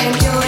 and you're